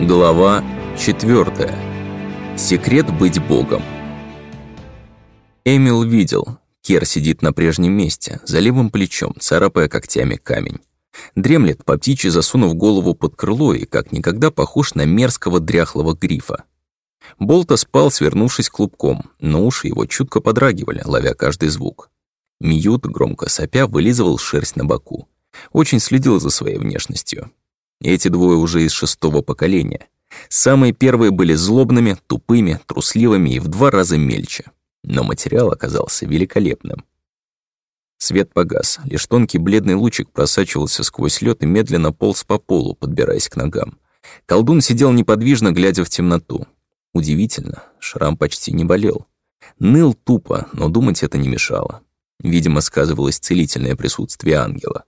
Глава 4. Секрет быть богом. Эмил видел. Кер сидит на прежнем месте, за левым плечом, царапая когтями камень. Дремлет по птичьи, засунув голову под крыло и как никогда похож на мерзкого дряхлого грифа. Болта спал, свернувшись клубком, но уши его чутко подрагивали, ловя каждый звук. Мьют, громко сопя, вылизывал шерсть на боку. Очень следил за своей внешностью. Эти двое уже из шестого поколения. Самые первые были злобными, тупыми, трусливыми и в два раза мельче. Но материал оказался великолепным. Свет погас, лишь тонкий бледный лучик просачивался сквозь лед и медленно полз по полу, подбираясь к ногам. Колдун сидел неподвижно, глядя в темноту. Удивительно, шрам почти не болел. Ныл тупо, но думать это не мешало. Видимо, сказывалось целительное присутствие ангела.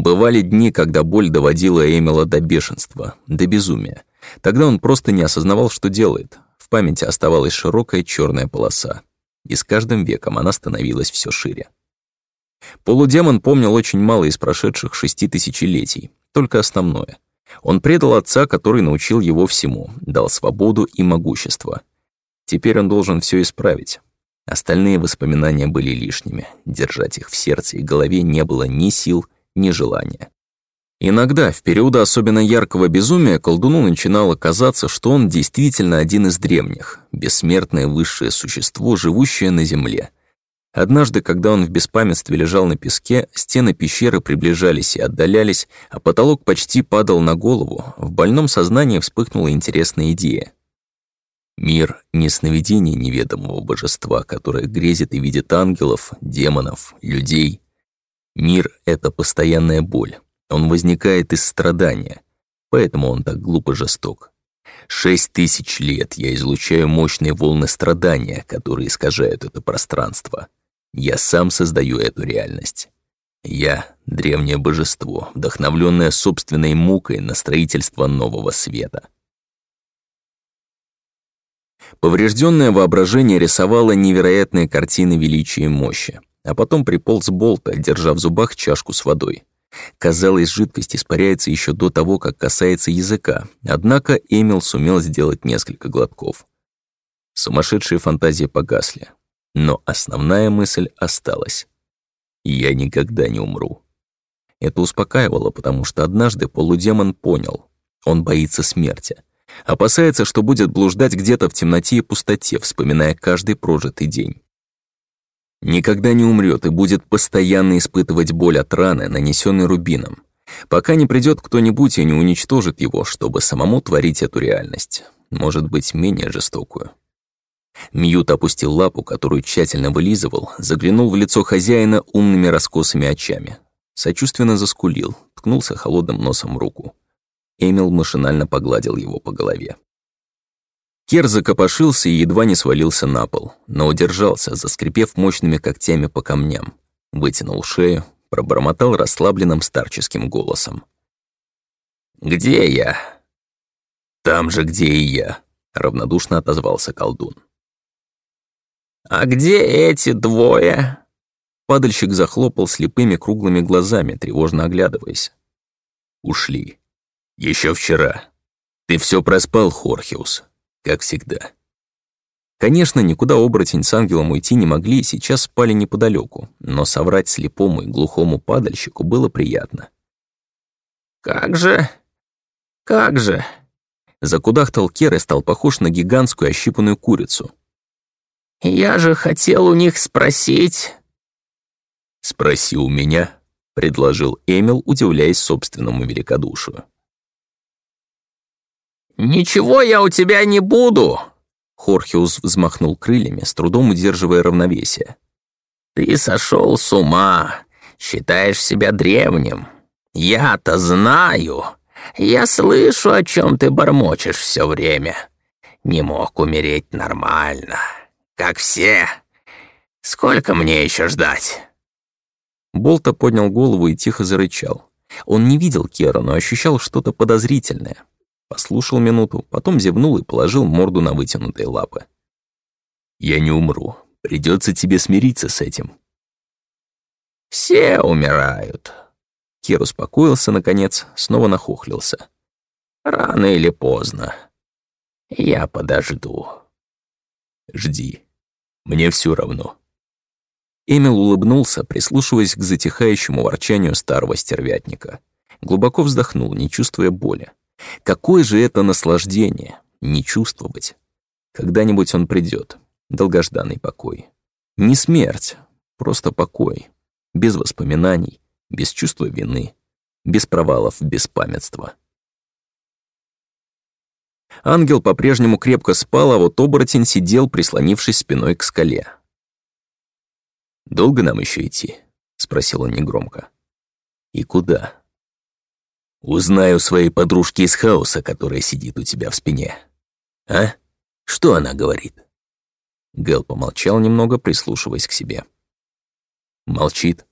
Бывали дни, когда боль доводила Эмила до бешенства, до безумия. Тогда он просто не осознавал, что делает. В памяти оставалась широкая черная полоса. И с каждым веком она становилась все шире. Полудемон помнил очень мало из прошедших шести тысячелетий, только основное. Он предал отца, который научил его всему, дал свободу и могущество. Теперь он должен все исправить. Остальные воспоминания были лишними. Держать их в сердце и голове не было ни сил, ни желания. Иногда, в периоды особенно яркого безумия, колдуну начинало казаться, что он действительно один из древних, бессмертное высшее существо, живущее на земле. Однажды, когда он в беспамятстве лежал на песке, стены пещеры приближались и отдалялись, а потолок почти падал на голову, в больном сознании вспыхнула интересная идея. Мир — не сновидение неведомого божества, которое грезит и видит ангелов, демонов, людей — Мир — это постоянная боль. Он возникает из страдания. Поэтому он так глупо жесток. Шесть тысяч лет я излучаю мощные волны страдания, которые искажают это пространство. Я сам создаю эту реальность. Я — древнее божество, вдохновленное собственной мукой на строительство нового света. Поврежденное воображение рисовало невероятные картины величия и мощи а потом приполз Болта, держа в зубах чашку с водой. Казалось, жидкость испаряется еще до того, как касается языка, однако Эмил сумел сделать несколько глотков. Сумасшедшие фантазии погасли, но основная мысль осталась. «Я никогда не умру». Это успокаивало, потому что однажды полудемон понял. Он боится смерти. Опасается, что будет блуждать где-то в темноте и пустоте, вспоминая каждый прожитый день. Никогда не умрет и будет постоянно испытывать боль от раны, нанесенной рубином, пока не придет кто-нибудь и не уничтожит его, чтобы самому творить эту реальность, может быть, менее жестокую. Мьют опустил лапу, которую тщательно вылизывал, заглянул в лицо хозяина умными раскосыми очами. Сочувственно заскулил, ткнулся холодным носом в руку. Эмил машинально погладил его по голове. Кер закопошился и едва не свалился на пол, но удержался, заскрипев мощными когтями по камням. Вытянул шею, пробормотал расслабленным старческим голосом. «Где я?» «Там же, где и я», — равнодушно отозвался колдун. «А где эти двое?» Падальщик захлопал слепыми круглыми глазами, тревожно оглядываясь. «Ушли. Еще вчера. Ты все проспал, Хорхиус как всегда. Конечно, никуда оборотень с ангелом уйти не могли и сейчас спали неподалеку, но соврать слепому и глухому падальщику было приятно. «Как же? Как же?» Закудахтал Кер и стал похож на гигантскую ощипанную курицу. «Я же хотел у них спросить...» «Спроси у меня», — предложил Эмил, удивляясь собственному великодушию. «Ничего я у тебя не буду!» Хорхиус взмахнул крыльями, с трудом удерживая равновесие. «Ты сошел с ума, считаешь себя древним. Я-то знаю. Я слышу, о чем ты бормочешь все время. Не мог умереть нормально, как все. Сколько мне еще ждать?» Болта поднял голову и тихо зарычал. Он не видел Кера, но ощущал что-то подозрительное. Послушал минуту, потом зевнул и положил морду на вытянутые лапы. «Я не умру. Придется тебе смириться с этим». «Все умирают», Кер успокоился, наконец, снова нахохлился. «Рано или поздно. Я подожду». «Жди. Мне все равно». Эмил улыбнулся, прислушиваясь к затихающему ворчанию старого стервятника. Глубоко вздохнул, не чувствуя боли. Какое же это наслаждение — не чувствовать. Когда-нибудь он придет. Долгожданный покой. Не смерть, просто покой. Без воспоминаний, без чувства вины, без провалов, без памятства. Ангел по-прежнему крепко спал, а вот оборотень сидел, прислонившись спиной к скале. «Долго нам еще идти?» — спросил он негромко. «И куда?» «Узнаю своей подружки из хаоса, которая сидит у тебя в спине. А? Что она говорит?» Гэл помолчал немного, прислушиваясь к себе. Молчит.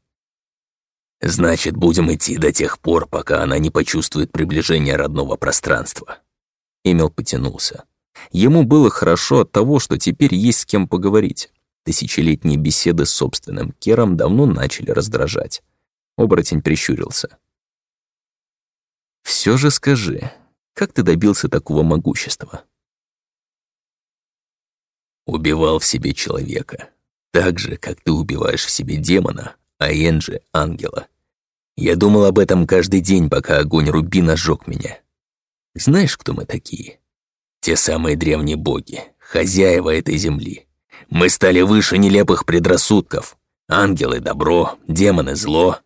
«Значит, будем идти до тех пор, пока она не почувствует приближение родного пространства». Эмил потянулся. Ему было хорошо от того, что теперь есть с кем поговорить. Тысячелетние беседы с собственным Кером давно начали раздражать. Оборотень прищурился. «Все же скажи, как ты добился такого могущества?» «Убивал в себе человека, так же, как ты убиваешь в себе демона, а Энджи — ангела. Я думал об этом каждый день, пока огонь Рубина сжег меня. Знаешь, кто мы такие? Те самые древние боги, хозяева этой земли. Мы стали выше нелепых предрассудков. Ангелы — добро, демоны — зло.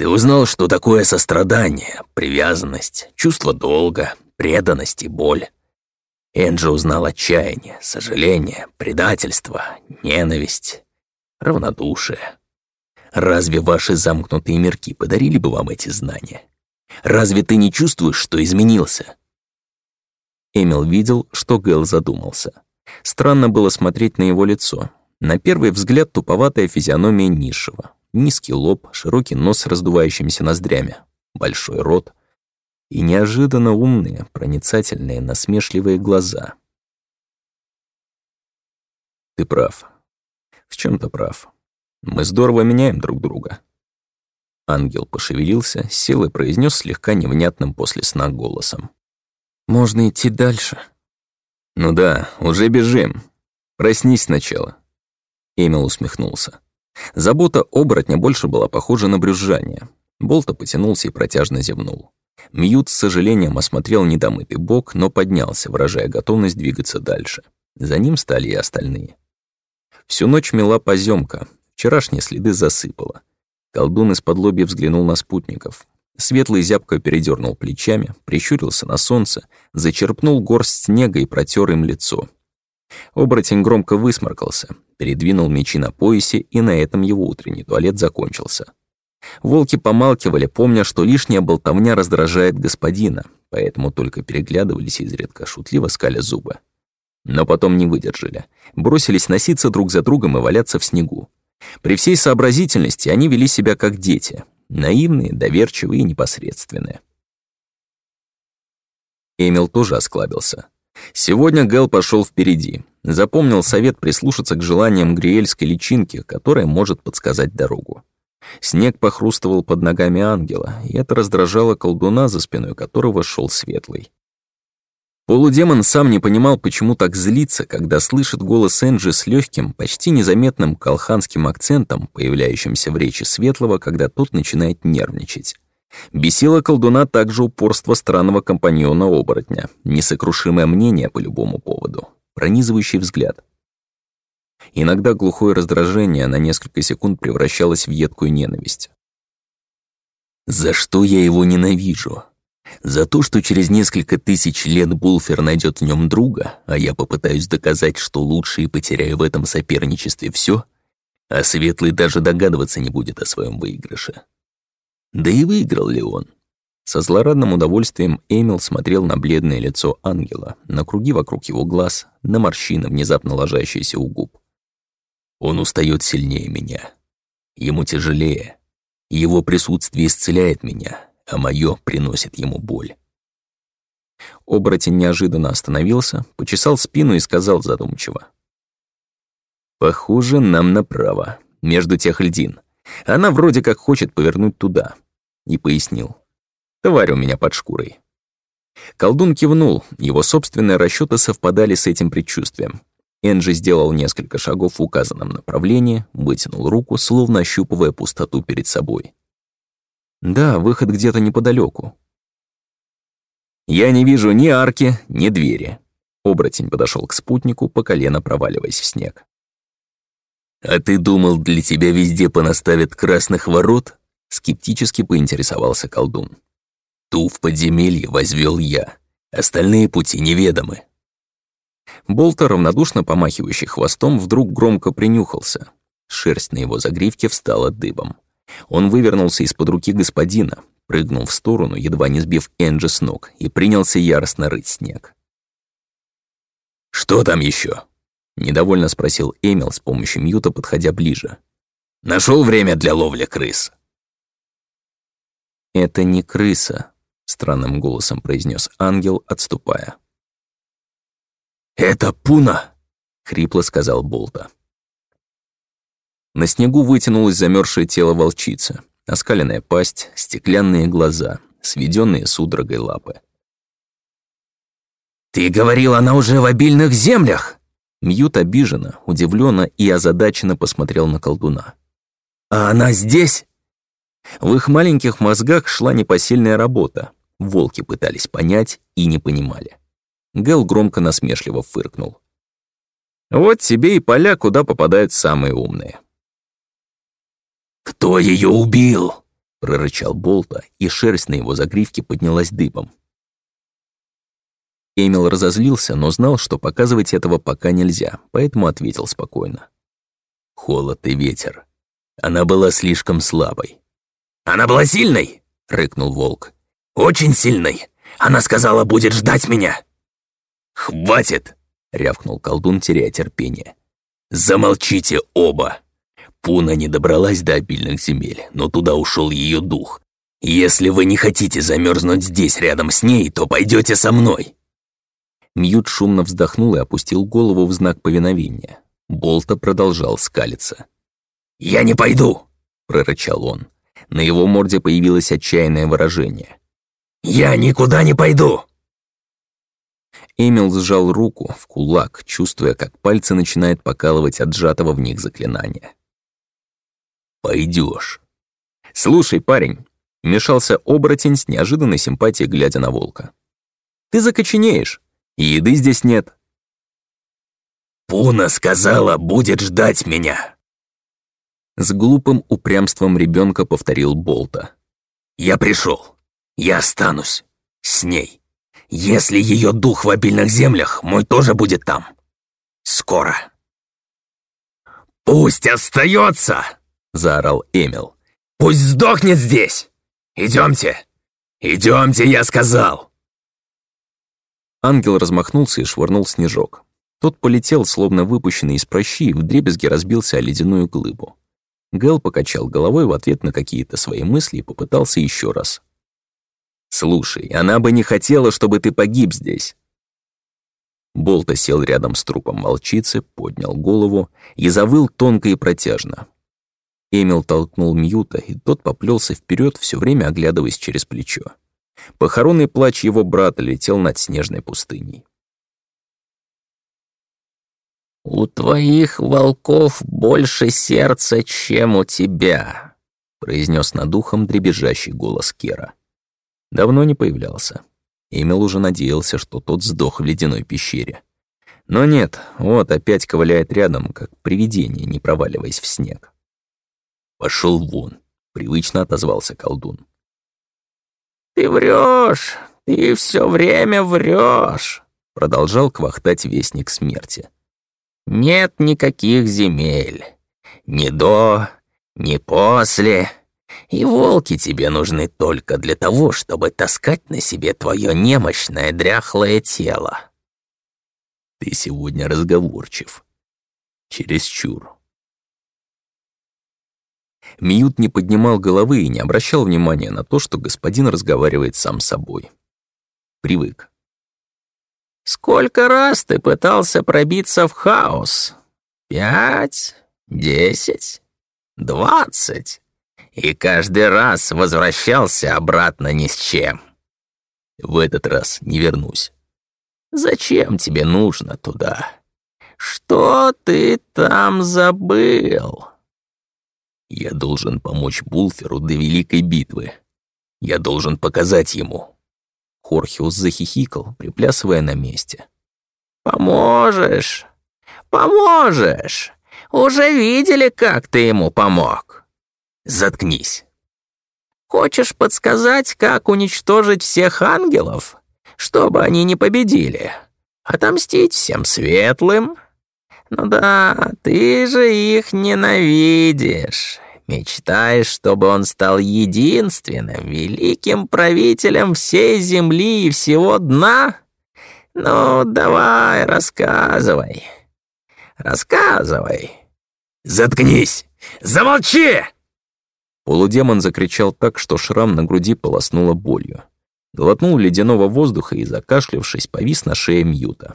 Ты узнал, что такое сострадание, привязанность, чувство долга, преданность и боль. Энджи узнал отчаяние, сожаление, предательство, ненависть, равнодушие. Разве ваши замкнутые мирки подарили бы вам эти знания? Разве ты не чувствуешь, что изменился?» Эмил видел, что Гэл задумался. Странно было смотреть на его лицо. На первый взгляд туповатая физиономия низшего. Низкий лоб, широкий нос с раздувающимися ноздрями, большой рот и неожиданно умные, проницательные, насмешливые глаза. «Ты прав. В чем то прав. Мы здорово меняем друг друга». Ангел пошевелился, сел и произнес слегка невнятным после сна голосом. «Можно идти дальше». «Ну да, уже бежим. Проснись сначала». Эмил усмехнулся. Забота оборотня больше была похожа на брюзжание. Болта потянулся и протяжно зевнул. Мьют с сожалением осмотрел недомытый бок, но поднялся, выражая готовность двигаться дальше. За ним стали и остальные. Всю ночь мела поземка, вчерашние следы засыпала. Колдун из-под лобья взглянул на спутников. Светлый зябко передернул плечами, прищурился на солнце, зачерпнул горсть снега и протер им лицо. Оборотень громко высморкался, передвинул мечи на поясе, и на этом его утренний туалет закончился. Волки помалкивали, помня, что лишняя болтовня раздражает господина, поэтому только переглядывались изредка, шутливо скаля зубы. Но потом не выдержали. Бросились носиться друг за другом и валяться в снегу. При всей сообразительности они вели себя как дети. Наивные, доверчивые и непосредственные. Эмил тоже осклабился. Сегодня Гэл пошел впереди. Запомнил совет прислушаться к желаниям гриэльской личинки, которая может подсказать дорогу. Снег похрустывал под ногами ангела, и это раздражало колдуна, за спиной которого шел светлый. Полудемон сам не понимал, почему так злится, когда слышит голос Энджи с легким, почти незаметным колханским акцентом, появляющимся в речи Светлого, когда тот начинает нервничать. Бесило колдуна также упорство странного компаньона-оборотня, несокрушимое мнение по любому поводу, пронизывающий взгляд. Иногда глухое раздражение на несколько секунд превращалось в едкую ненависть. «За что я его ненавижу? За то, что через несколько тысяч лет Булфер найдет в нем друга, а я попытаюсь доказать, что лучше и потеряю в этом соперничестве все, а Светлый даже догадываться не будет о своем выигрыше. Да и выиграл ли он? Со злорадным удовольствием Эмил смотрел на бледное лицо ангела, на круги вокруг его глаз, на морщины, внезапно ложащиеся у губ. Он устает сильнее меня. Ему тяжелее. Его присутствие исцеляет меня, а мое приносит ему боль. Оборотень неожиданно остановился, почесал спину и сказал задумчиво. «Похоже, нам направо, между тех льдин. Она вроде как хочет повернуть туда. и пояснил. «Тварь у меня под шкурой». Колдун кивнул, его собственные расчеты совпадали с этим предчувствием. Энджи сделал несколько шагов в указанном направлении, вытянул руку, словно ощупывая пустоту перед собой. «Да, выход где-то неподалеку. «Я не вижу ни арки, ни двери». Оборотень подошел к спутнику, по колено проваливаясь в снег. «А ты думал, для тебя везде понаставят красных ворот?» Скептически поинтересовался колдун. «Ту в подземелье возвел я. Остальные пути неведомы». Болта, равнодушно помахивающий хвостом, вдруг громко принюхался. Шерсть на его загривке встала дыбом. Он вывернулся из-под руки господина, прыгнул в сторону, едва не сбив Энджи с ног, и принялся яростно рыть снег. «Что там еще? Недовольно спросил Эмил с помощью мьюта, подходя ближе. Нашел время для ловли крыс?» «Это не крыса», — странным голосом произнес ангел, отступая. «Это пуна!» — хрипло сказал Болта. На снегу вытянулось замерзшее тело волчицы, оскаленная пасть, стеклянные глаза, сведенные судорогой лапы. «Ты говорил, она уже в обильных землях!» Мьют обиженно, удивленно и озадаченно посмотрел на колдуна. «А она здесь?» В их маленьких мозгах шла непосильная работа. Волки пытались понять и не понимали. Гэл громко насмешливо фыркнул. «Вот тебе и поля, куда попадают самые умные». «Кто ее убил?» — прорычал Болта, и шерсть на его загривке поднялась дыбом. Эмил разозлился, но знал, что показывать этого пока нельзя, поэтому ответил спокойно. «Холод и ветер. Она была слишком слабой». «Она была сильной?» — рыкнул волк. «Очень сильной. Она сказала, будет ждать меня». «Хватит!» — рявкнул колдун, теряя терпение. «Замолчите оба!» Пуна не добралась до обильных земель, но туда ушел ее дух. Если вы не хотите замерзнуть здесь рядом с ней, то пойдете со мной. Мьют шумно вздохнул и опустил голову в знак повиновения. Болта продолжал скалиться. «Я не пойду!» — прорычал он. На его морде появилось отчаянное выражение. «Я никуда не пойду!» Эмил сжал руку в кулак, чувствуя, как пальцы начинают покалывать от сжатого в них заклинания. Пойдешь. «Слушай, парень», — мешался оборотень с неожиданной симпатией, глядя на волка. «Ты закоченеешь, еды здесь нет». «Пуна сказала, будет ждать меня», с глупым упрямством ребенка повторил Болта. «Я пришел. Я останусь. С ней. Если ее дух в обильных землях, мой тоже будет там. Скоро». «Пусть остается!» — заорал Эмил. «Пусть сдохнет здесь! Идемте! Идемте, я сказал!» Ангел размахнулся и швырнул снежок. Тот полетел, словно выпущенный из прощи, и вдребезги разбился о ледяную глыбу. Гэл покачал головой в ответ на какие-то свои мысли и попытался еще раз. «Слушай, она бы не хотела, чтобы ты погиб здесь». Болта сел рядом с трупом волчицы, поднял голову и завыл тонко и протяжно. Эмил толкнул Мьюта, и тот поплелся вперед, все время оглядываясь через плечо. Похоронный плач его брата летел над снежной пустыней. «У твоих волков больше сердца, чем у тебя», произнес над ухом дребезжащий голос Кера. Давно не появлялся. Эмил уже надеялся, что тот сдох в ледяной пещере. Но нет, вот опять ковыляет рядом, как привидение, не проваливаясь в снег. Пошел вон, привычно отозвался колдун. Ты врешь, ты все время врешь, продолжал квахтать вестник смерти. Нет никаких земель. Ни до, ни после. И волки тебе нужны только для того, чтобы таскать на себе твое немощное дряхлое тело. Ты сегодня разговорчив. Чересчур. Мьют не поднимал головы и не обращал внимания на то, что господин разговаривает сам с собой. Привык. «Сколько раз ты пытался пробиться в хаос? Пять? Десять? Двадцать? и каждый раз возвращался обратно ни с чем. В этот раз не вернусь. Зачем тебе нужно туда? Что ты там забыл? Я должен помочь Булферу до Великой Битвы. Я должен показать ему. Хорхиус захихикал, приплясывая на месте. «Поможешь? Поможешь? Уже видели, как ты ему помог?» «Заткнись!» «Хочешь подсказать, как уничтожить всех ангелов, чтобы они не победили? Отомстить всем светлым? Ну да, ты же их ненавидишь. Мечтаешь, чтобы он стал единственным великим правителем всей земли и всего дна? Ну, давай, рассказывай. Рассказывай. Заткнись! Замолчи! Полудемон закричал так, что шрам на груди полоснуло болью. Глотнул ледяного воздуха и, закашлявшись, повис на шее Мьюта.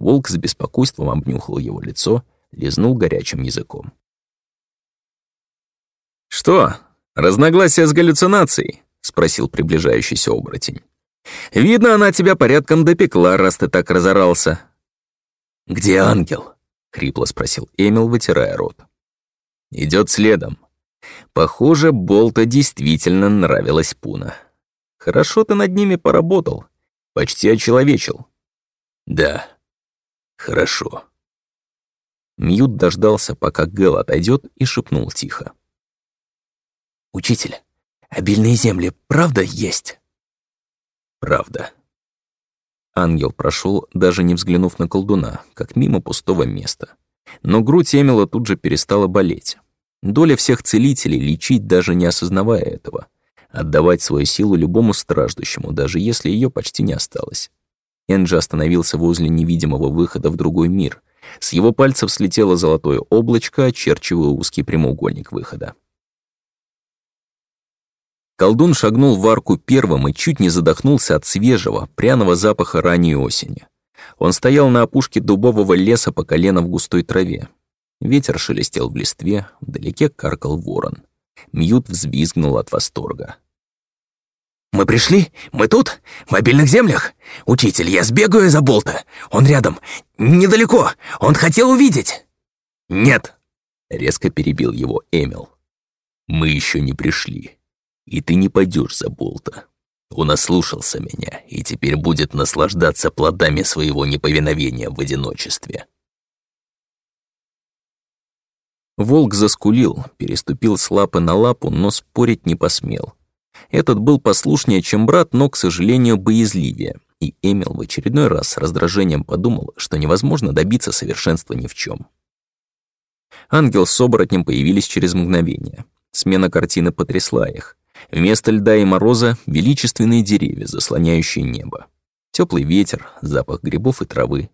Волк с беспокойством обнюхал его лицо, лизнул горячим языком. «Что, разногласия с галлюцинацией?» — спросил приближающийся оборотень. «Видно, она тебя порядком допекла, раз ты так разорался». «Где ангел?» — хрипло спросил Эмил, вытирая рот. Идет следом. Похоже, Болта действительно нравилась Пуна. Хорошо ты над ними поработал. Почти очеловечил. Да, хорошо. Мьют дождался, пока Гэл отойдет, и шепнул тихо. «Учитель, обильные земли правда есть?» «Правда». Ангел прошел, даже не взглянув на колдуна, как мимо пустого места. Но грудь Эмила тут же перестала болеть. Доля всех целителей — лечить, даже не осознавая этого. Отдавать свою силу любому страждущему, даже если ее почти не осталось. Энджи остановился возле невидимого выхода в другой мир. С его пальцев слетело золотое облачко, очерчивая узкий прямоугольник выхода. Колдун шагнул в арку первым и чуть не задохнулся от свежего, пряного запаха ранней осени. Он стоял на опушке дубового леса по колено в густой траве. Ветер шелестел в листве, вдалеке каркал ворон. Мьют взвизгнул от восторга. «Мы пришли? Мы тут? В обильных землях? Учитель, я сбегаю за Болта. Он рядом. Недалеко. Он хотел увидеть». «Нет!» — резко перебил его Эмил. «Мы еще не пришли и ты не пойдешь за Болта. Он ослушался меня и теперь будет наслаждаться плодами своего неповиновения в одиночестве. Волк заскулил, переступил с лапы на лапу, но спорить не посмел. Этот был послушнее, чем брат, но, к сожалению, боязливее, и Эмил в очередной раз с раздражением подумал, что невозможно добиться совершенства ни в чем. Ангел с оборотнем появились через мгновение. Смена картины потрясла их. Вместо льда и мороза — величественные деревья, заслоняющие небо. Теплый ветер, запах грибов и травы.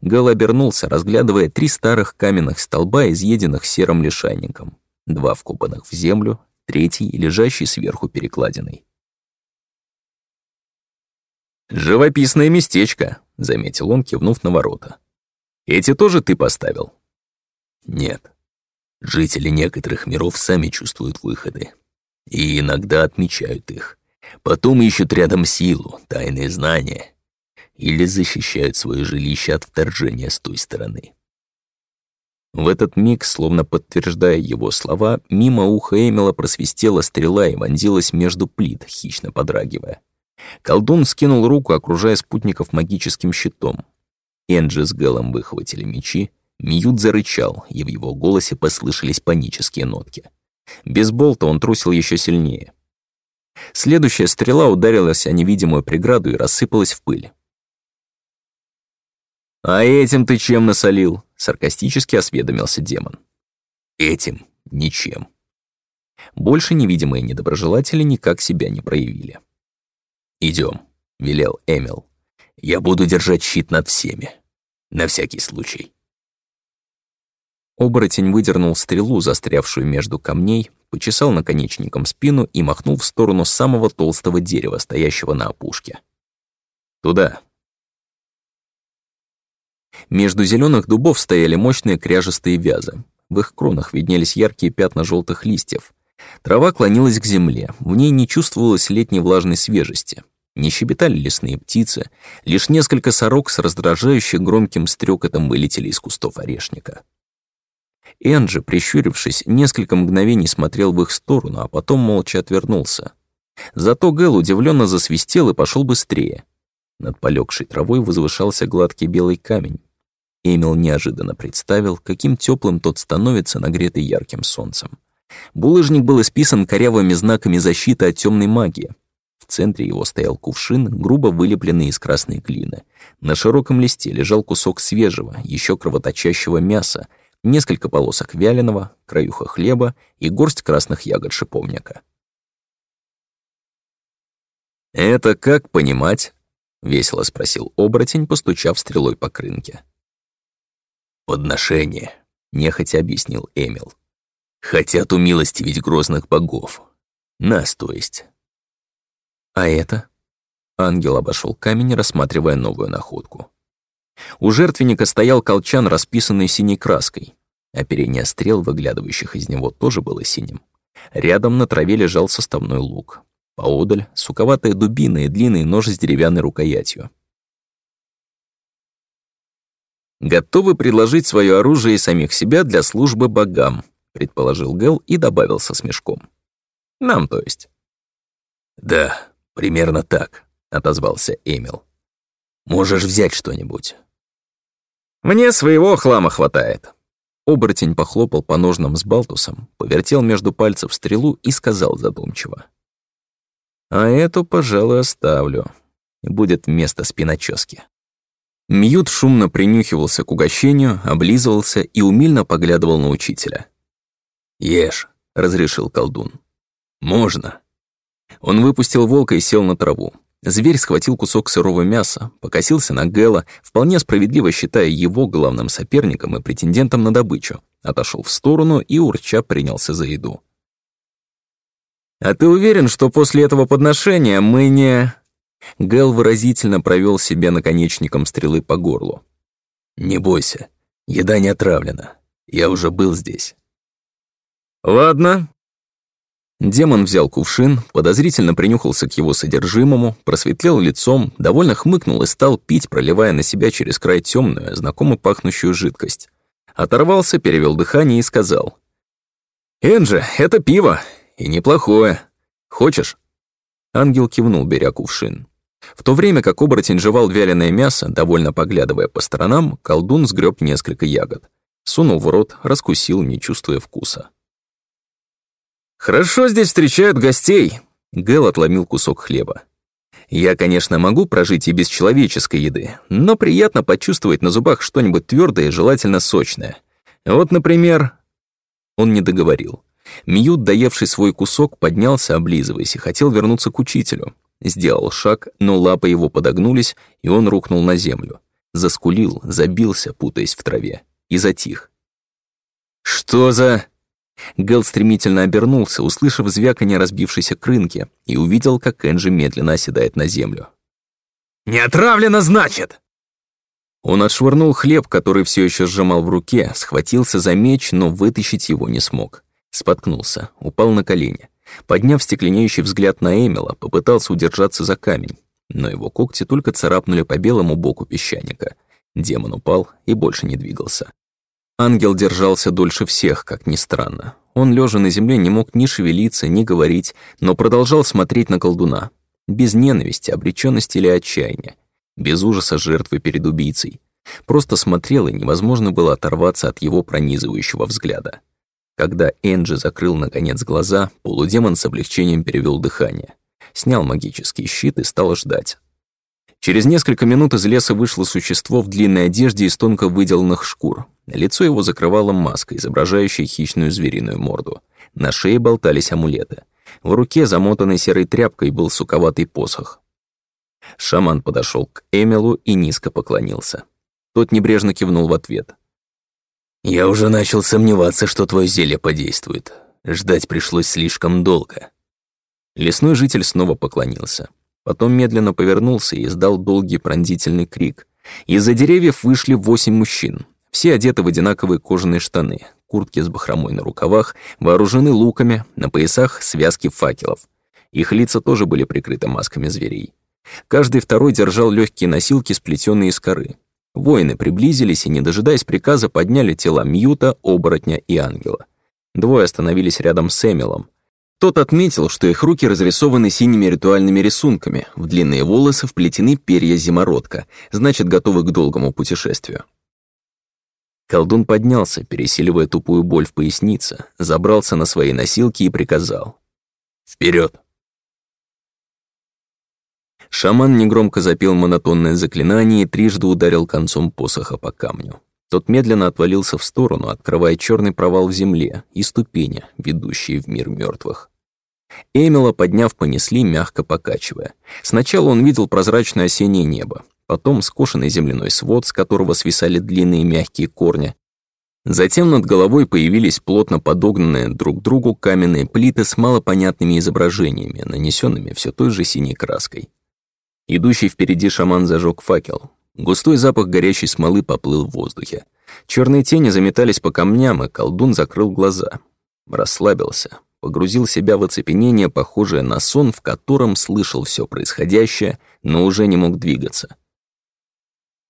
Гал обернулся, разглядывая три старых каменных столба, изъеденных серым лишайником. Два вкопанных в землю, третий, лежащий сверху перекладиной. «Живописное местечко», — заметил он, кивнув на ворота. «Эти тоже ты поставил?» «Нет. Жители некоторых миров сами чувствуют выходы и иногда отмечают их. Потом ищут рядом силу, тайные знания или защищают свое жилище от вторжения с той стороны. В этот миг, словно подтверждая его слова, мимо уха Эмила просвистела стрела и вонзилась между плит, хищно подрагивая. Колдун скинул руку, окружая спутников магическим щитом. Энджи с Гэлом выхватили мечи, Мьют зарычал, и в его голосе послышались панические нотки. Без болта он трусил еще сильнее. Следующая стрела ударилась о невидимую преграду и рассыпалась в пыль. «А этим ты чем насолил?» — саркастически осведомился демон. «Этим ничем». Больше невидимые недоброжелатели никак себя не проявили. Идем, велел Эмил. «Я буду держать щит над всеми. На всякий случай». Оборотень выдернул стрелу, застрявшую между камней, почесал наконечником спину и махнул в сторону самого толстого дерева, стоящего на опушке. «Туда!» Между зеленых дубов стояли мощные кряжестые вязы. В их кронах виднелись яркие пятна желтых листьев. Трава клонилась к земле, в ней не чувствовалось летней влажной свежести. Не щебетали лесные птицы, лишь несколько сорок с раздражающе громким стрекотом вылетели из кустов орешника. Энджи, прищурившись, несколько мгновений смотрел в их сторону, а потом молча отвернулся. Зато Гэл удивленно засвистел и пошел быстрее. Над полегшей травой возвышался гладкий белый камень. Эмил неожиданно представил, каким теплым тот становится, нагретый ярким солнцем. Булыжник был исписан корявыми знаками защиты от темной магии. В центре его стоял кувшин, грубо вылепленный из красной глины. На широком листе лежал кусок свежего, еще кровоточащего мяса, несколько полосок вяленого, краюха хлеба и горсть красных ягод шиповника. «Это как понимать?» — весело спросил оборотень, постучав стрелой по крынке. «Подношение», — нехотя объяснил Эмил. «Хотят умилостивить грозных богов. Нас, то есть». «А это?» Ангел обошел камень, рассматривая новую находку. У жертвенника стоял колчан, расписанный синей краской. Оперение стрел, выглядывающих из него, тоже было синим. Рядом на траве лежал составной лук. Поодаль — суковатая дубина и длинный нож с деревянной рукоятью. «Готовы предложить свое оружие и самих себя для службы богам», предположил Гэл и добавил со смешком. «Нам, то есть». «Да, примерно так», — отозвался Эмил. «Можешь взять что-нибудь». «Мне своего хлама хватает». Оборотень похлопал по ножнам с балтусом, повертел между пальцев стрелу и сказал задумчиво. «А эту, пожалуй, оставлю. Будет вместо спиночёски». Мьют шумно принюхивался к угощению, облизывался и умильно поглядывал на учителя. «Ешь», — разрешил колдун. «Можно». Он выпустил волка и сел на траву. Зверь схватил кусок сырого мяса, покосился на Гэла, вполне справедливо считая его главным соперником и претендентом на добычу, отошел в сторону и урча принялся за еду. «А ты уверен, что после этого подношения мы не...» Гэл выразительно провел себе наконечником стрелы по горлу. «Не бойся, еда не отравлена. Я уже был здесь». «Ладно». Демон взял кувшин, подозрительно принюхался к его содержимому, просветлел лицом, довольно хмыкнул и стал пить, проливая на себя через край темную, знакомо пахнущую жидкость. Оторвался, перевел дыхание и сказал. «Энджи, это пиво, и неплохое. Хочешь?» Ангел кивнул, беря кувшин. В то время как оборотень жевал вяленое мясо, довольно поглядывая по сторонам, колдун сгреб несколько ягод. Сунул в рот, раскусил, не чувствуя вкуса. «Хорошо здесь встречают гостей», — Гэл отломил кусок хлеба. «Я, конечно, могу прожить и без человеческой еды, но приятно почувствовать на зубах что-нибудь твердое и желательно сочное. Вот, например...» Он не договорил. Мьют, доевший свой кусок, поднялся, облизываясь, и хотел вернуться к учителю. Сделал шаг, но лапы его подогнулись, и он рухнул на землю. Заскулил, забился, путаясь в траве, и затих. «Что за...» Гэл стремительно обернулся, услышав звяканье разбившейся крынки, и увидел, как Энджи медленно оседает на землю. «Не отравлено, значит!» Он отшвырнул хлеб, который все еще сжимал в руке, схватился за меч, но вытащить его не смог. Споткнулся, упал на колени. Подняв стекленеющий взгляд на Эмила, попытался удержаться за камень, но его когти только царапнули по белому боку песчаника. Демон упал и больше не двигался. Ангел держался дольше всех, как ни странно. Он, лежа на земле, не мог ни шевелиться, ни говорить, но продолжал смотреть на колдуна. Без ненависти, обреченности или отчаяния. Без ужаса жертвы перед убийцей. Просто смотрел, и невозможно было оторваться от его пронизывающего взгляда. Когда Энджи закрыл наконец глаза, полудемон с облегчением перевел дыхание. Снял магический щит и стал ждать. Через несколько минут из леса вышло существо в длинной одежде из тонко выделанных шкур. Лицо его закрывала маска, изображающая хищную звериную морду. На шее болтались амулеты. В руке, замотанной серой тряпкой, был суковатый посох. Шаман подошел к Эмилу и низко поклонился. Тот небрежно кивнул в ответ. «Я уже начал сомневаться, что твое зелье подействует. Ждать пришлось слишком долго». Лесной житель снова поклонился. Потом медленно повернулся и издал долгий пронзительный крик. Из-за деревьев вышли восемь мужчин. Все одеты в одинаковые кожаные штаны, куртки с бахромой на рукавах, вооружены луками, на поясах связки факелов. Их лица тоже были прикрыты масками зверей. Каждый второй держал легкие носилки, сплетенные из коры. Воины приблизились и, не дожидаясь приказа, подняли тела Мьюта, Оборотня и Ангела. Двое остановились рядом с Эмилом. Тот отметил, что их руки разрисованы синими ритуальными рисунками, в длинные волосы вплетены перья зимородка, значит, готовы к долгому путешествию. Колдун поднялся, пересиливая тупую боль в пояснице, забрался на свои носилки и приказал. «Вперед!» Шаман негромко запел монотонное заклинание и трижды ударил концом посоха по камню. Тот медленно отвалился в сторону, открывая черный провал в земле и ступени, ведущие в мир мертвых. Эмила, подняв, понесли, мягко покачивая. Сначала он видел прозрачное осеннее небо, потом скошенный земляной свод, с которого свисали длинные мягкие корни. Затем над головой появились плотно подогнанные друг к другу каменные плиты с малопонятными изображениями, нанесенными все той же синей краской. Идущий впереди шаман зажег факел. Густой запах горящей смолы поплыл в воздухе. Черные тени заметались по камням, и колдун закрыл глаза. Расслабился, погрузил себя в оцепенение, похожее на сон, в котором слышал все происходящее, но уже не мог двигаться.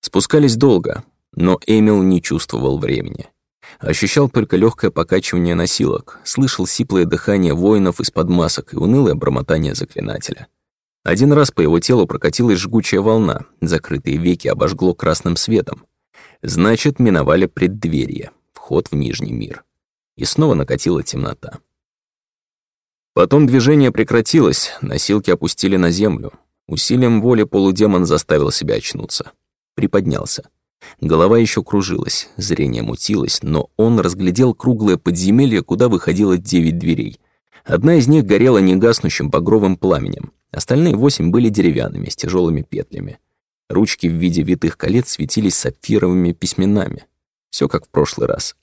Спускались долго, но Эмил не чувствовал времени. Ощущал только легкое покачивание носилок, слышал сиплое дыхание воинов из-под масок и унылое бормотание заклинателя. Один раз по его телу прокатилась жгучая волна, закрытые веки обожгло красным светом. Значит, миновали преддверие, вход в Нижний мир. И снова накатила темнота. Потом движение прекратилось, носилки опустили на землю. Усилием воли полудемон заставил себя очнуться. Приподнялся. Голова еще кружилась, зрение мутилось, но он разглядел круглое подземелье, куда выходило девять дверей. Одна из них горела негаснущим багровым пламенем. Остальные восемь были деревянными, с тяжелыми петлями. Ручки в виде витых колец светились сапфировыми письменами. Все как в прошлый раз.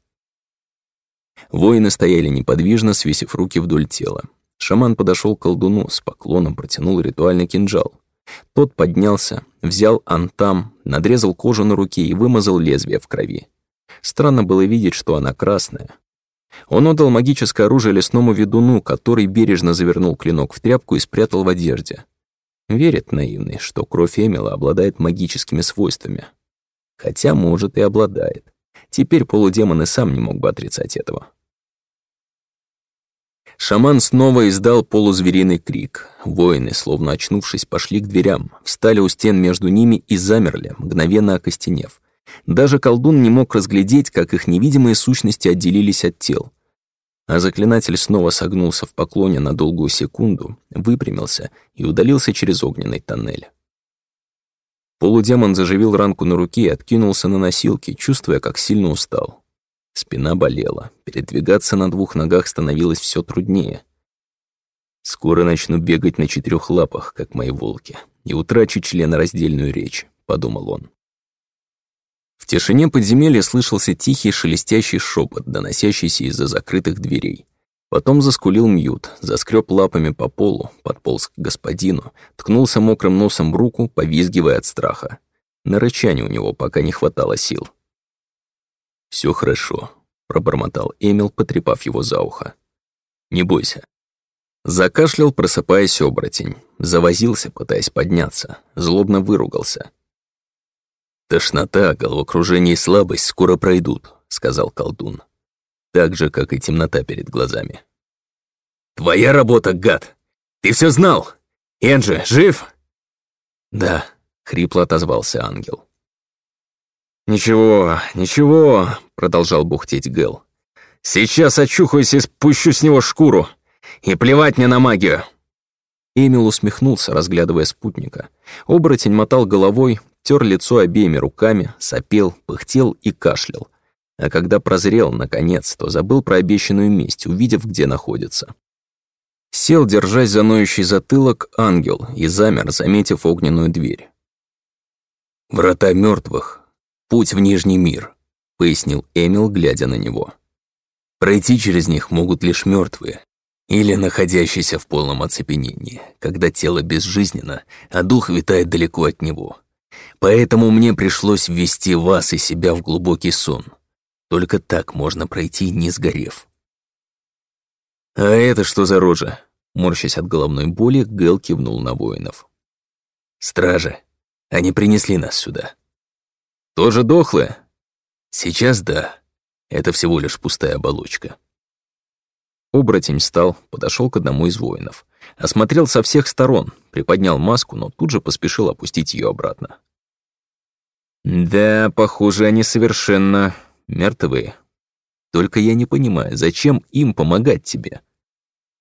Воины стояли неподвижно, свесив руки вдоль тела. Шаман подошел к колдуну, с поклоном протянул ритуальный кинжал. Тот поднялся, взял антам, надрезал кожу на руке и вымазал лезвие в крови. Странно было видеть, что она красная. Он отдал магическое оружие лесному ведуну, который бережно завернул клинок в тряпку и спрятал в одежде. Верит наивный, что кровь Эмила обладает магическими свойствами. Хотя, может, и обладает. Теперь полудемон и сам не мог бы отрицать этого. Шаман снова издал полузвериный крик. Воины, словно очнувшись, пошли к дверям, встали у стен между ними и замерли, мгновенно окостенев. Даже колдун не мог разглядеть, как их невидимые сущности отделились от тел. А заклинатель снова согнулся в поклоне на долгую секунду, выпрямился и удалился через огненный тоннель. Полудемон заживил ранку на руке и откинулся на носилки, чувствуя, как сильно устал. Спина болела, передвигаться на двух ногах становилось все труднее. «Скоро начну бегать на четырех лапах, как мои волки, и утрачу членораздельную речь», — подумал он. В тишине подземелья слышался тихий шелестящий шепот, доносящийся из-за закрытых дверей. Потом заскулил Мьют, заскреб лапами по полу, подполз к господину, ткнулся мокрым носом в руку, повизгивая от страха. На рычание у него пока не хватало сил. Все хорошо», — пробормотал Эмил, потрепав его за ухо. «Не бойся». Закашлял, просыпаясь оборотень. Завозился, пытаясь подняться. Злобно выругался. «Тошнота, головокружение и слабость скоро пройдут», — сказал колдун. «Так же, как и темнота перед глазами». «Твоя работа, гад! Ты все знал! Энджи, жив?» «Да», — хрипло отозвался ангел. «Ничего, ничего», — продолжал бухтеть Гэл. «Сейчас очухаюсь и спущу с него шкуру. И плевать мне на магию». Эмил усмехнулся, разглядывая спутника. Оборотень мотал головой, тер лицо обеими руками, сопел, пыхтел и кашлял. А когда прозрел, наконец, то забыл про обещанную месть, увидев, где находится. Сел, держась за ноющий затылок, ангел и замер, заметив огненную дверь. «Врата мертвых. Путь в Нижний мир», — пояснил Эмил, глядя на него. «Пройти через них могут лишь мертвые, или находящиеся в полном оцепенении, когда тело безжизненно, а дух витает далеко от него. Поэтому мне пришлось ввести вас и себя в глубокий сон. Только так можно пройти, не сгорев. «А это что за рожа?» Морщась от головной боли, Гэл кивнул на воинов. «Стражи. Они принесли нас сюда». «Тоже дохлые?» «Сейчас да. Это всего лишь пустая оболочка». Оборотень встал, подошел к одному из воинов. Осмотрел со всех сторон, приподнял маску, но тут же поспешил опустить ее обратно. «Да, похоже, они совершенно мертвые. Только я не понимаю, зачем им помогать тебе?»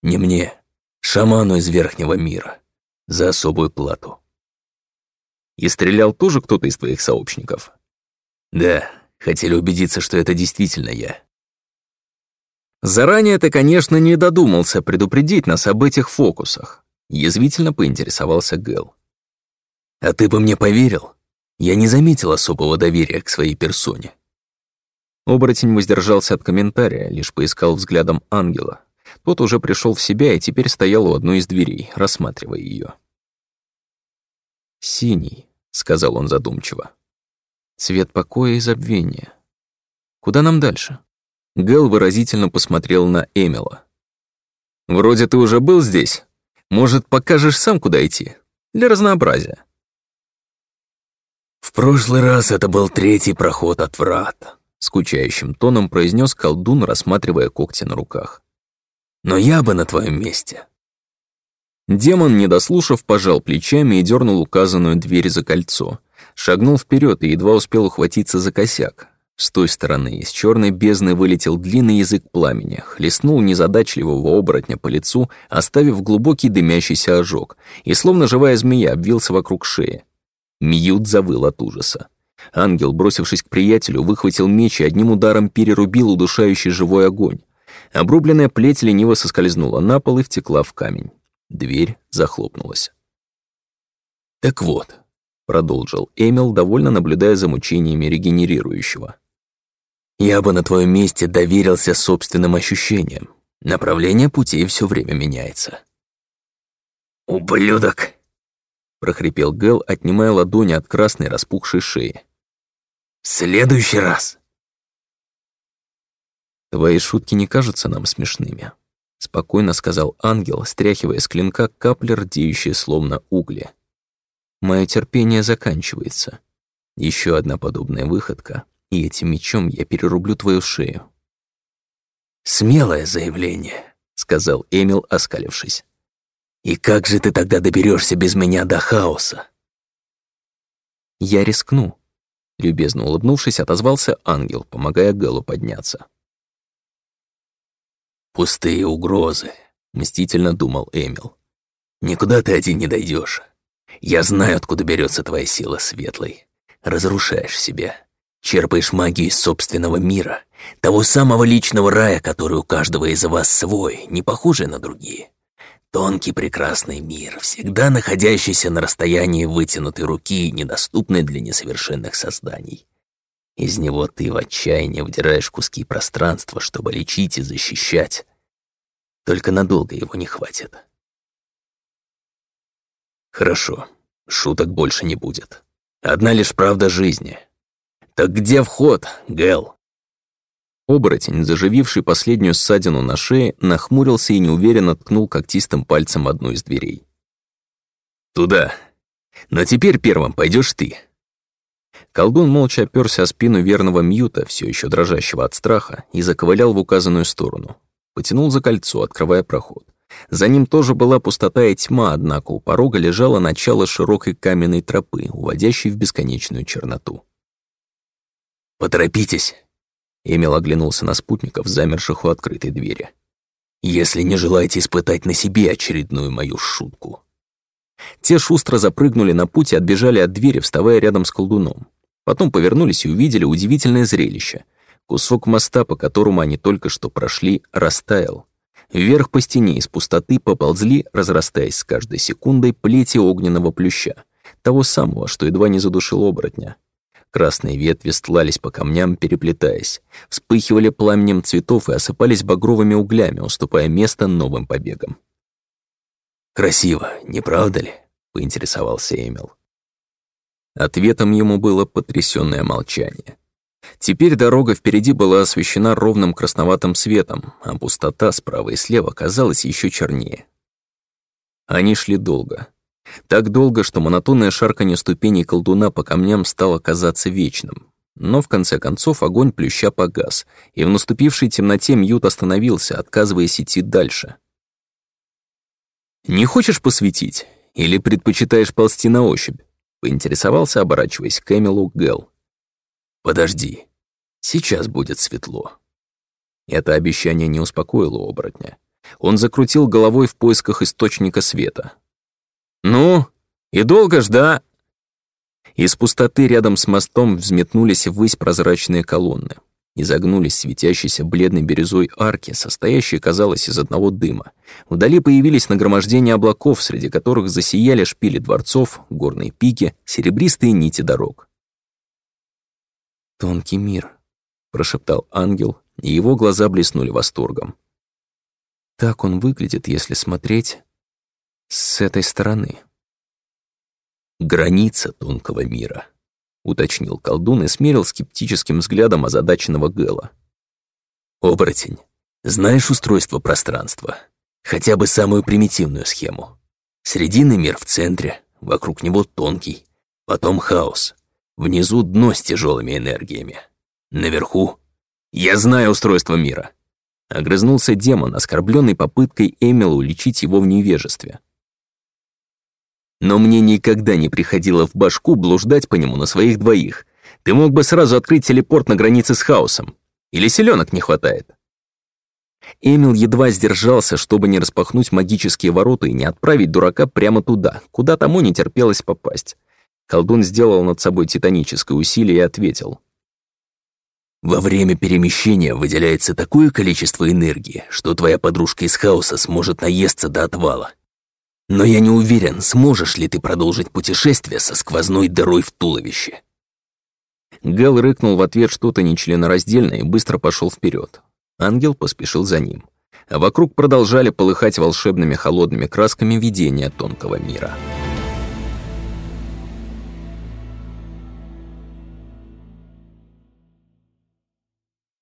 «Не мне, шаману из Верхнего мира, за особую плату». «И стрелял тоже кто-то из твоих сообщников?» «Да, хотели убедиться, что это действительно я». «Заранее ты, конечно, не додумался предупредить нас об этих фокусах», язвительно поинтересовался Гэл. «А ты бы мне поверил? Я не заметил особого доверия к своей персоне». Оборотень воздержался от комментария, лишь поискал взглядом ангела. Тот уже пришел в себя и теперь стоял у одной из дверей, рассматривая ее. «Синий», — сказал он задумчиво. «Цвет покоя и забвения. Куда нам дальше?» Гэл выразительно посмотрел на Эмила. «Вроде ты уже был здесь. Может, покажешь сам, куда идти? Для разнообразия». «В прошлый раз это был третий проход от врат», — скучающим тоном произнес колдун, рассматривая когти на руках. «Но я бы на твоем месте». Демон, не дослушав, пожал плечами и дернул указанную дверь за кольцо. Шагнул вперед и едва успел ухватиться за косяк. С той стороны из черной бездны вылетел длинный язык пламени, хлестнул незадачливого оборотня по лицу, оставив глубокий дымящийся ожог, и словно живая змея обвился вокруг шеи. Мьют завыл от ужаса. Ангел, бросившись к приятелю, выхватил меч и одним ударом перерубил удушающий живой огонь. Обрубленная плеть лениво соскользнула на пол и втекла в камень. Дверь захлопнулась. «Так вот», — продолжил Эмил, довольно наблюдая за мучениями регенерирующего. Я бы на твоем месте доверился собственным ощущениям. Направление путей все время меняется. «Ублюдок!» — прохрипел Гэл, отнимая ладони от красной распухшей шеи. «В следующий раз!» «Твои шутки не кажутся нам смешными», — спокойно сказал ангел, стряхивая с клинка капли, рдеющие словно угли. «Мое терпение заканчивается. Еще одна подобная выходка, и этим мечом я перерублю твою шею». «Смелое заявление», — сказал Эмил, оскалившись. «И как же ты тогда доберешься без меня до хаоса?» «Я рискну», — любезно улыбнувшись, отозвался ангел, помогая Гэлу подняться. «Пустые угрозы», — мстительно думал Эмил. «Никуда ты один не дойдешь. Я знаю, откуда берется твоя сила светлой. Разрушаешь себя, Черпаешь магию из собственного мира, того самого личного рая, который у каждого из вас свой, не похожий на другие. Тонкий прекрасный мир, всегда находящийся на расстоянии вытянутой руки и недоступный для несовершенных созданий. Из него ты в отчаянии выдираешь куски пространства, чтобы лечить и защищать. Только надолго его не хватит. Хорошо, шуток больше не будет. Одна лишь правда жизни — «Так где вход, Гэл?» Оборотень, зажививший последнюю ссадину на шее, нахмурился и неуверенно ткнул когтистым пальцем одну из дверей. «Туда. Но теперь первым пойдешь ты». Колдун молча оперся о спину верного Мьюта, все еще дрожащего от страха, и заковылял в указанную сторону. Потянул за кольцо, открывая проход. За ним тоже была пустота и тьма, однако у порога лежало начало широкой каменной тропы, уводящей в бесконечную черноту. «Поторопитесь!» Эмил оглянулся на спутников, замерших у открытой двери. «Если не желаете испытать на себе очередную мою шутку». Те шустро запрыгнули на путь и отбежали от двери, вставая рядом с колдуном. Потом повернулись и увидели удивительное зрелище. Кусок моста, по которому они только что прошли, растаял. Вверх по стене из пустоты поползли, разрастаясь с каждой секундой, плети огненного плюща. Того самого, что едва не задушил оборотня. Красные ветви стлались по камням, переплетаясь, вспыхивали пламенем цветов и осыпались багровыми углями, уступая место новым побегам. «Красиво, не правда ли?» — поинтересовался Эмил. Ответом ему было потрясённое молчание. Теперь дорога впереди была освещена ровным красноватым светом, а пустота справа и слева казалась еще чернее. Они шли долго. Так долго, что монотонное шарканье ступеней колдуна по камням стало казаться вечным. Но в конце концов огонь плюща погас, и в наступившей темноте Мьют остановился, отказываясь идти дальше. «Не хочешь посветить? Или предпочитаешь ползти на ощупь?» — поинтересовался, оборачиваясь к Эмилу Гэл. «Подожди, сейчас будет светло». Это обещание не успокоило оборотня. Он закрутил головой в поисках источника света. «Ну, и долго жда...» Из пустоты рядом с мостом взметнулись ввысь прозрачные колонны. Изогнулись светящиеся бледной бирюзой арки, состоящие, казалось, из одного дыма. Вдали появились нагромождения облаков, среди которых засияли шпили дворцов, горные пики, серебристые нити дорог. «Тонкий мир», — прошептал ангел, и его глаза блеснули восторгом. «Так он выглядит, если смотреть с этой стороны». «Граница тонкого мира», — уточнил колдун и смерил скептическим взглядом озадаченного Гэла. «Оборотень, знаешь устройство пространства? Хотя бы самую примитивную схему. Срединный мир в центре, вокруг него тонкий, потом хаос, внизу дно с тяжелыми энергиями. Наверху я знаю устройство мира». Огрызнулся демон, оскорбленный попыткой Эмила уличить его в невежестве. Но мне никогда не приходило в башку блуждать по нему на своих двоих. Ты мог бы сразу открыть телепорт на границе с хаосом. Или селенок не хватает?» Эмил едва сдержался, чтобы не распахнуть магические ворота и не отправить дурака прямо туда, куда тому не терпелось попасть. Колдун сделал над собой титаническое усилие и ответил. «Во время перемещения выделяется такое количество энергии, что твоя подружка из хаоса сможет наесться до отвала. Но я не уверен, сможешь ли ты продолжить путешествие со сквозной дырой в туловище. Гэл рыкнул в ответ что-то нечленораздельное и быстро пошел вперед. Ангел поспешил за ним. А вокруг продолжали полыхать волшебными холодными красками видения тонкого мира.